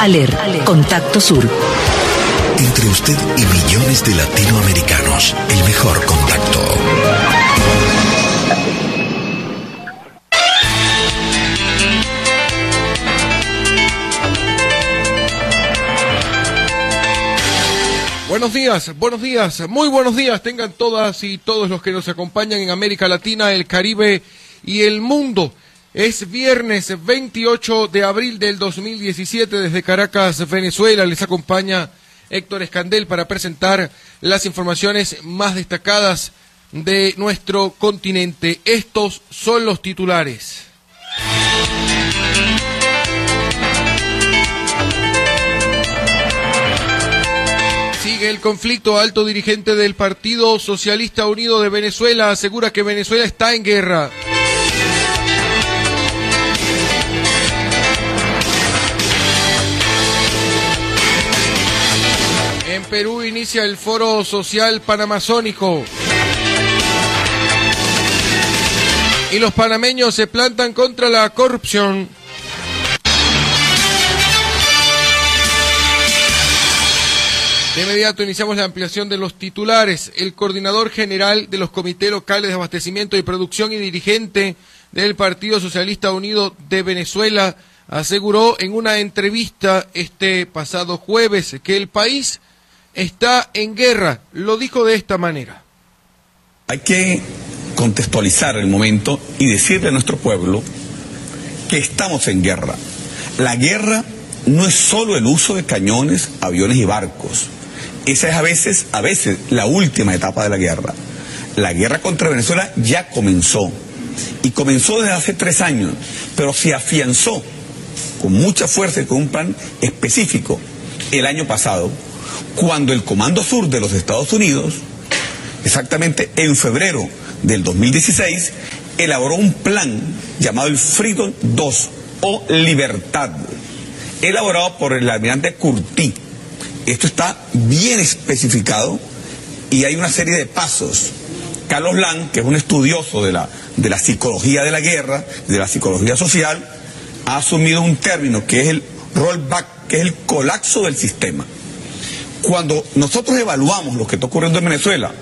Aler, Contacto Sur. Entre usted y millones de latinoamericanos, el mejor contacto. Buenos días, buenos días, muy buenos días. Tengan todas y todos los que nos acompañan en América Latina, el Caribe y el mundo. Es viernes 28 de abril del 2017 desde Caracas, Venezuela. Les acompaña Héctor Escandel para presentar las informaciones más destacadas de nuestro continente. Estos son los titulares. Sigue el conflicto. Alto dirigente del Partido Socialista Unido de Venezuela asegura que Venezuela está en guerra. Perú inicia el Foro Social Panamazónico. Y los panameños se plantan contra la corrupción. De inmediato iniciamos la ampliación de los titulares. El coordinador general de los comités locales de abastecimiento y producción y dirigente del Partido Socialista Unido de Venezuela aseguró en una entrevista este pasado jueves que el país está en guerra. Lo dijo de esta manera. Hay que contextualizar el momento y decirle a nuestro pueblo que estamos en guerra. La guerra no es solo el uso de cañones, aviones y barcos. Esa es a veces, a veces, la última etapa de la guerra. La guerra contra Venezuela ya comenzó. Y comenzó desde hace tres años, pero se afianzó con mucha fuerza y con un plan específico el año pasado, cuando el Comando Sur de los Estados Unidos, exactamente en febrero del 2016, elaboró un plan llamado el Freedom 2 o Libertad, elaborado por el almirante Curti. Esto está bien especificado y hay una serie de pasos. Carlos Lang, que es un estudioso de la, de la psicología de la guerra, de la psicología social, ha asumido un término que es el rollback, que es el colapso del sistema. Cuando nosotros evaluamos lo que está ocurriendo en Venezuela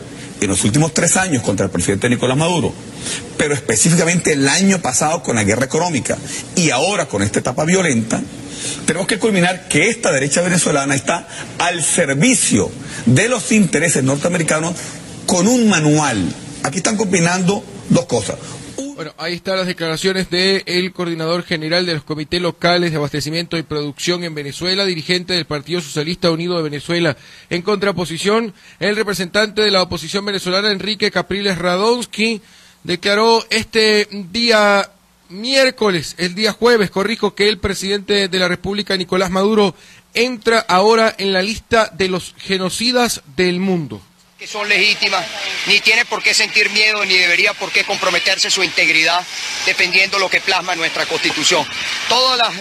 en los últimos tres años contra el presidente Nicolás Maduro, pero específicamente el año pasado con la guerra económica y ahora con esta etapa violenta, tenemos que culminar que esta derecha venezolana está al servicio de los intereses norteamericanos con un manual. Aquí están combinando dos cosas. Bueno, ahí están las declaraciones del coordinador general de los comités locales de abastecimiento y producción en Venezuela, dirigente del Partido Socialista Unido de Venezuela. En contraposición, el representante de la oposición venezolana, Enrique Capriles Radonsky, declaró este día miércoles, el día jueves, corrijo, que el presidente de la República, Nicolás Maduro, entra ahora en la lista de los genocidas del mundo que son legítimas, ni tiene por qué sentir miedo, ni debería por qué comprometerse su integridad defendiendo lo que plasma nuestra Constitución. Toda la,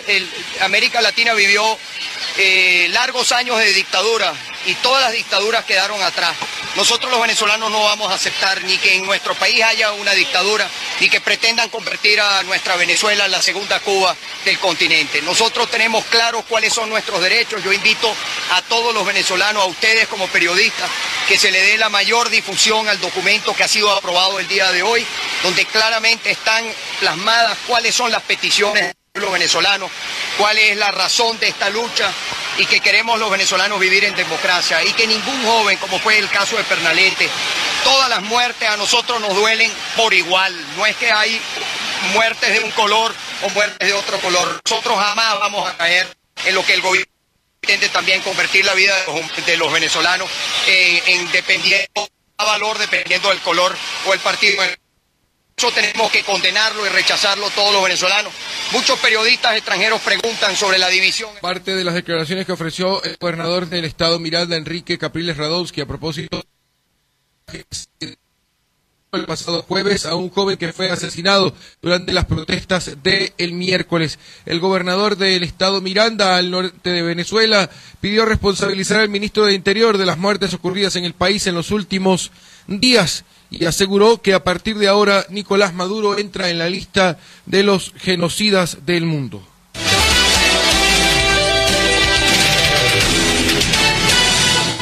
América Latina vivió eh, largos años de dictadura y todas las dictaduras quedaron atrás. Nosotros los venezolanos no vamos a aceptar ni que en nuestro país haya una dictadura, ni que pretendan convertir a nuestra Venezuela en la segunda Cuba del continente. Nosotros tenemos claros cuáles son nuestros derechos. Yo invito a todos los venezolanos, a ustedes como periodistas, que se le dé la mayor difusión al documento que ha sido aprobado el día de hoy, donde claramente están plasmadas cuáles son las peticiones pueblo venezolano, cuál es la razón de esta lucha y que queremos los venezolanos vivir en democracia y que ningún joven, como fue el caso de Pernalete, todas las muertes a nosotros nos duelen por igual. No es que hay muertes de un color o muertes de otro color. Nosotros jamás vamos a caer en lo que el gobierno intente también convertir la vida de los, venezolanos en dependiendo a valor dependiendo del color o el partido. Eso tenemos que condenarlo y rechazarlo todos los venezolanos. Muchos periodistas extranjeros preguntan sobre la división. Parte de las declaraciones que ofreció el gobernador del estado Miranda, Enrique Capriles Radowski, a propósito el pasado jueves a un joven que fue asesinado durante las protestas del el miércoles. El gobernador del estado Miranda, al norte de Venezuela, pidió responsabilizar al ministro de Interior de las muertes ocurridas en el país en los últimos días y aseguró que a partir de ahora Nicolás Maduro entra en la lista de los genocidas del mundo.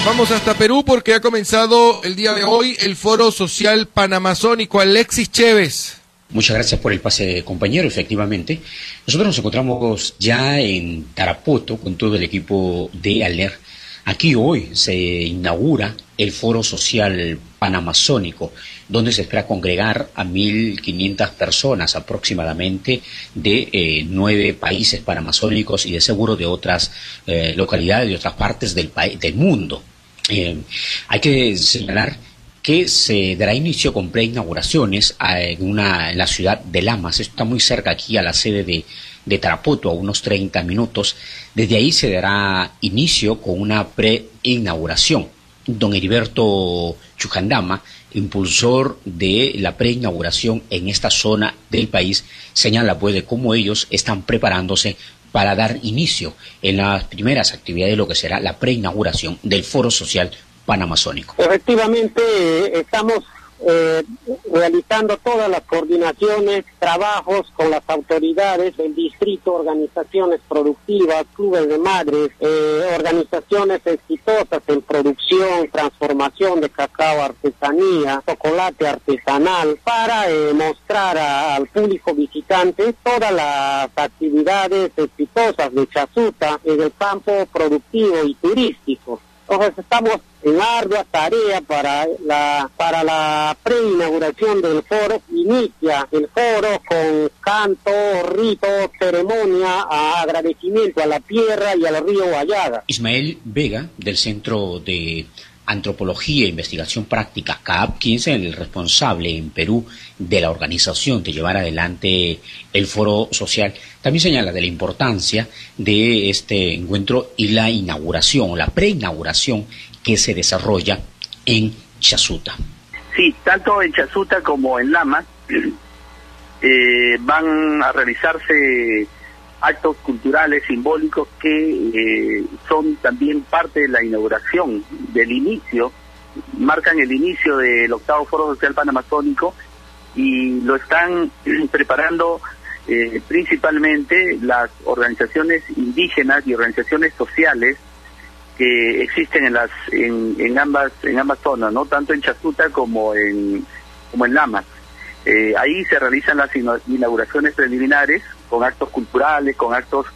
Vamos hasta Perú porque ha comenzado el día de hoy el Foro Social Panamazónico. Alexis Chévez. Muchas gracias por el pase, compañero. Efectivamente, nosotros nos encontramos ya en Tarapoto con todo el equipo de ALER Aquí hoy se inaugura el Foro Social Panamazónico, donde se espera congregar a 1.500 personas aproximadamente de eh, nueve países panamazónicos y de seguro de otras eh, localidades, de otras partes del, del mundo. Eh, hay que señalar que se dará inicio con preinauguraciones en, una, en la ciudad de Lamas. Esto está muy cerca aquí a la sede de, de Tarapoto, a unos 30 minutos. Desde ahí se dará inicio con una preinauguración. Don Heriberto Chujandama, impulsor de la preinauguración en esta zona del país, señala pues de cómo ellos están preparándose para dar inicio en las primeras actividades de lo que será la preinauguración del Foro Social panamazónico. Efectivamente, estamos eh, realizando todas las coordinaciones, trabajos con las autoridades del distrito, organizaciones productivas, clubes de madres, eh, organizaciones exitosas en producción, transformación de cacao, artesanía, chocolate artesanal, para eh, mostrar al público visitante todas las actividades exitosas de Chazuta en el campo productivo y turístico. Entonces estamos en ardua tarea para la para la preinauguración del foro. Inicia el foro con canto, rito, ceremonia, agradecimiento a la tierra y al río Guayaga. Ismael Vega, del Centro de Antropología e Investigación Práctica, quien es el responsable en Perú de la organización de llevar adelante el foro social, también señala de la importancia de este encuentro y la inauguración, la preinauguración que se desarrolla en Chasuta. Sí, tanto en Chasuta como en Lama eh, van a realizarse actos culturales simbólicos que eh, son también parte de la inauguración, del inicio, marcan el inicio del octavo Foro Social Panamazónico y lo están preparando eh, principalmente las organizaciones indígenas y organizaciones sociales que existen en las en, en ambas en ambas zonas, no tanto en Chacuta como en como en Lamas. Eh, ahí se realizan las inauguraciones preliminares con actos culturales, con actos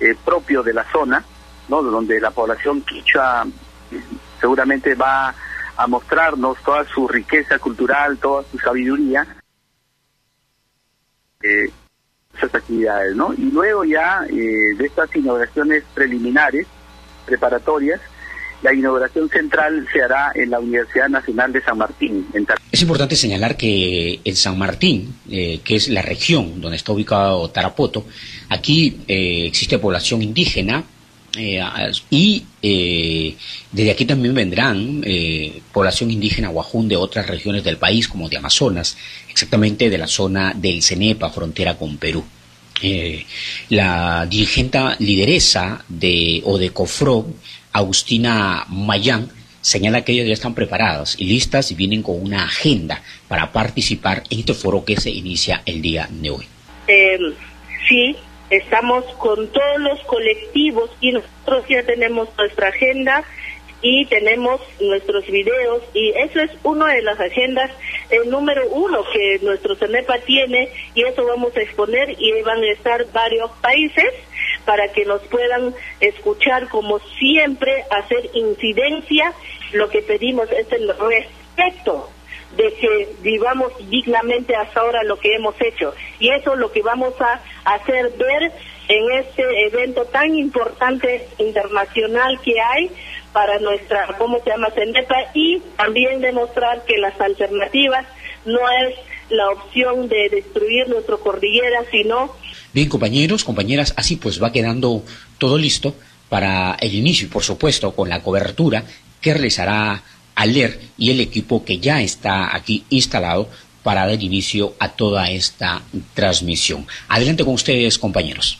eh, propios de la zona, ¿no? donde la población quichua seguramente va a mostrarnos toda su riqueza cultural, toda su sabiduría, eh, esas actividades, ¿no? Y luego ya eh, de estas inauguraciones preliminares, preparatorias, la inauguración central se hará en la Universidad Nacional de San Martín. es importante señalar que en San Martín, eh, que es la región donde está ubicado Tarapoto, aquí eh, existe población indígena eh, y desde aquí también vendrán población indígena guajún de otras regiones del país, como de Amazonas, exactamente de la zona del Cenepa, frontera con Perú. la dirigente lideresa de Odecofro Agustina Mayán, señala que ellos ya están preparadas y listas y vienen con una agenda para participar en este foro que se inicia el día de hoy. Em, sí, estamos con todos los colectivos y nosotros ya tenemos nuestra agenda y tenemos nuestros videos y eso es una de las agendas el número uno que nuestro CENEPA tiene y eso vamos a exponer y van a estar varios países para que nos puedan escuchar como siempre hacer incidencia lo que pedimos es el respeto de que vivamos dignamente hasta ahora lo que hemos hecho y eso es lo que vamos a hacer ver en este evento tan importante internacional que hay para nuestra, ¿cómo se llama?, CENEPA y también demostrar que las alternativas no es la opción de destruir nuestra cordillera, sino... Bien, compañeros, compañeras, así pues va quedando todo listo para el inicio y, por supuesto, con la cobertura que realizará ALER y el equipo que ya está aquí instalado para dar inicio a toda esta transmisión. Adelante con ustedes, compañeros.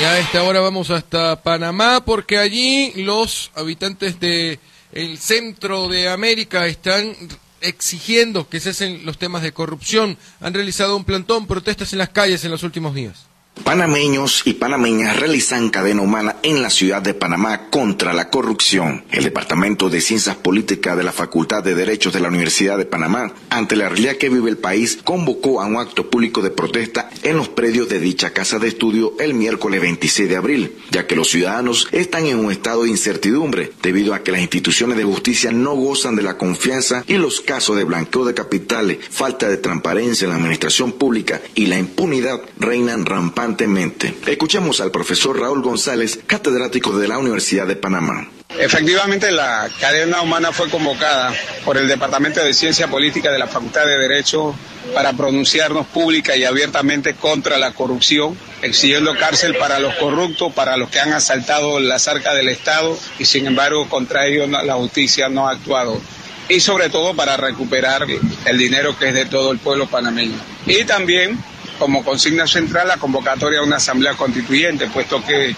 Y a esta hora vamos hasta Panamá porque allí los habitantes de el centro de América están exigiendo que cesen los temas de corrupción. Han realizado un plantón, protestas en las calles en los últimos días. Panameños y panameñas realizan cadena humana en la ciudad de Panamá contra la corrupción. El Departamento de Ciencias Políticas de la Facultad de Derechos de la Universidad de Panamá, ante la realidad que vive el país, convocó a un acto público de protesta en los predios de dicha casa de estudio el miércoles 26 de abril, ya que los ciudadanos están en un estado de incertidumbre debido a que las instituciones de justicia no gozan de la confianza y los casos de blanqueo de capitales, falta de transparencia en la administración pública y la impunidad reinan rampantes Escuchemos al profesor Raúl González, catedrático de la Universidad de Panamá. Efectivamente, la cadena humana fue convocada por el Departamento de Ciencia Política de la Facultad de Derecho para pronunciarnos pública y abiertamente contra la corrupción, exigiendo cárcel para los corruptos, para los que han asaltado las arcas del Estado y sin embargo contra ellos la justicia no ha actuado. Y sobre todo para recuperar el dinero que es de todo el pueblo panameño. Y también como consigna central la convocatoria a una asamblea constituyente, puesto que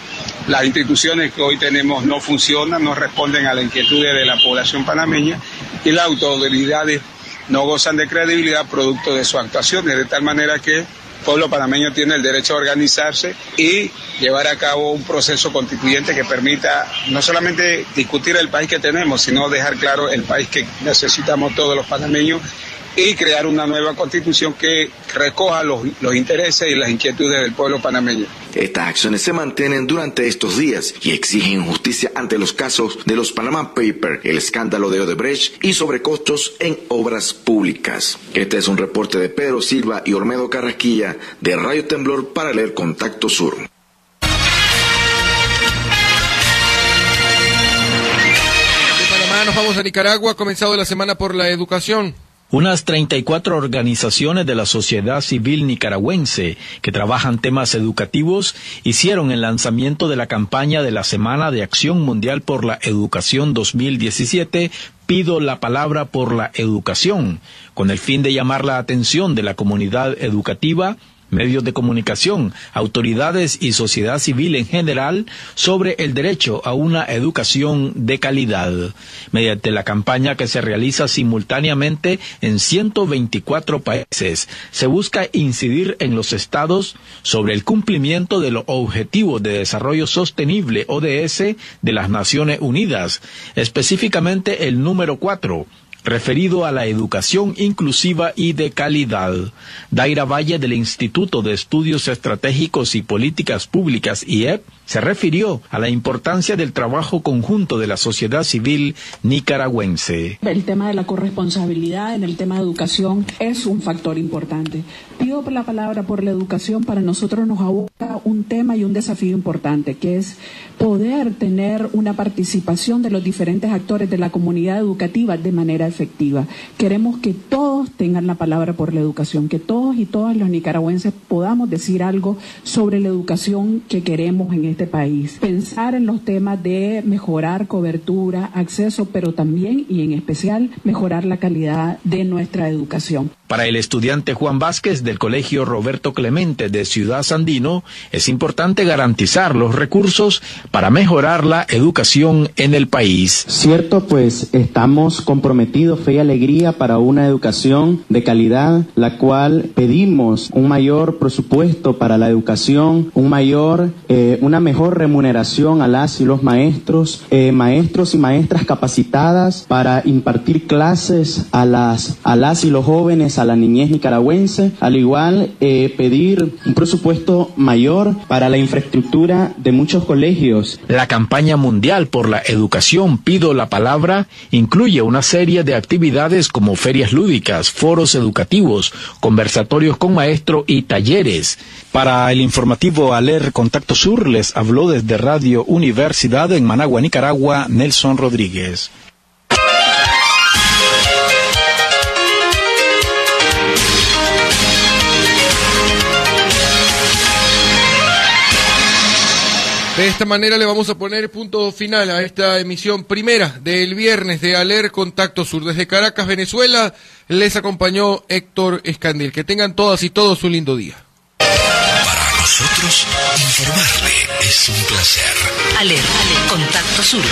las instituciones que hoy tenemos no funcionan, no responden a las inquietudes de la población panameña y las autoridades no gozan de credibilidad producto de sus actuaciones, de tal manera que el pueblo panameño tiene el derecho a organizarse y llevar a cabo un proceso constituyente que permita no solamente discutir el país que tenemos, sino dejar claro el país que necesitamos todos los panameños y crear una nueva constitución que recoja los, intereses y las inquietudes del pueblo panameño. Estas acciones se mantienen durante estos días y exigen justicia ante los casos de los Panama Papers, el escándalo de Odebrecht y sobrecostos en obras públicas. Este es un reporte de Pedro Silva y Olmedo Carrasquilla de Radio Temblor para leer Contacto Sur. De Panamá nos vamos a Nicaragua, comenzado la semana por la educación. Unas 34 organizaciones de la sociedad civil nicaragüense que trabajan temas educativos hicieron el lanzamiento de la campaña de la Semana de Acción Mundial por la Educación 2017 Pido la palabra por la educación, con el fin de llamar la atención de la comunidad educativa medios de comunicación, autoridades y sociedad civil en general sobre el derecho a una educación de calidad, mediante la campaña que se realiza simultáneamente en 124 países. Se busca incidir en los estados sobre el cumplimiento de los Objetivos de Desarrollo Sostenible ODS de las Naciones Unidas, específicamente el número 4 referido a la educación inclusiva y de calidad. Daira Valle del Instituto de Estudios Estratégicos y Políticas Públicas IEP se refirió a la importancia del trabajo conjunto de la sociedad civil nicaragüense. El tema de la corresponsabilidad en el tema de educación es un factor importante. Pido la palabra por la educación para nosotros nos aboca un tema y un desafío importante, que es poder tener una participación de los diferentes actores de la comunidad educativa de manera efectiva. Queremos que todos tengan la palabra por la educación, que todos y todas los nicaragüenses podamos decir algo sobre la educación que queremos en este país. Pensar en los temas de mejorar cobertura, acceso, pero también y en especial mejorar la calidad de nuestra educación. Para el estudiante Juan Vázquez del Colegio Roberto Clemente de Ciudad Sandino, es importante garantizar los recursos para mejorar la educación en el país. Cierto, pues estamos comprometidos, fe y alegría para una educación de calidad, la cual pedimos un mayor presupuesto para la educación, un mayor, eh, una mejor remuneración a las y los maestros, eh, maestros y maestras capacitadas para impartir clases a las, a las y los jóvenes a la niñez nicaragüense, al igual eh, pedir un presupuesto mayor para la infraestructura de muchos colegios. La campaña mundial por la educación Pido la Palabra incluye una serie de actividades como ferias lúdicas, foros educativos, conversatorios con maestros y talleres. Para el informativo Aler Contacto Sur les habló desde Radio Universidad en Managua, Nicaragua, Nelson Rodríguez. De esta manera le vamos a poner punto final a esta emisión primera del viernes de Aler Contacto Sur. Desde Caracas, Venezuela, les acompañó Héctor Escandil. Que tengan todas y todos un lindo día. Para nosotros, informarle es un placer. Aler, Contacto Sur.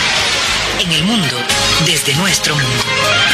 En el mundo, desde nuestro mundo.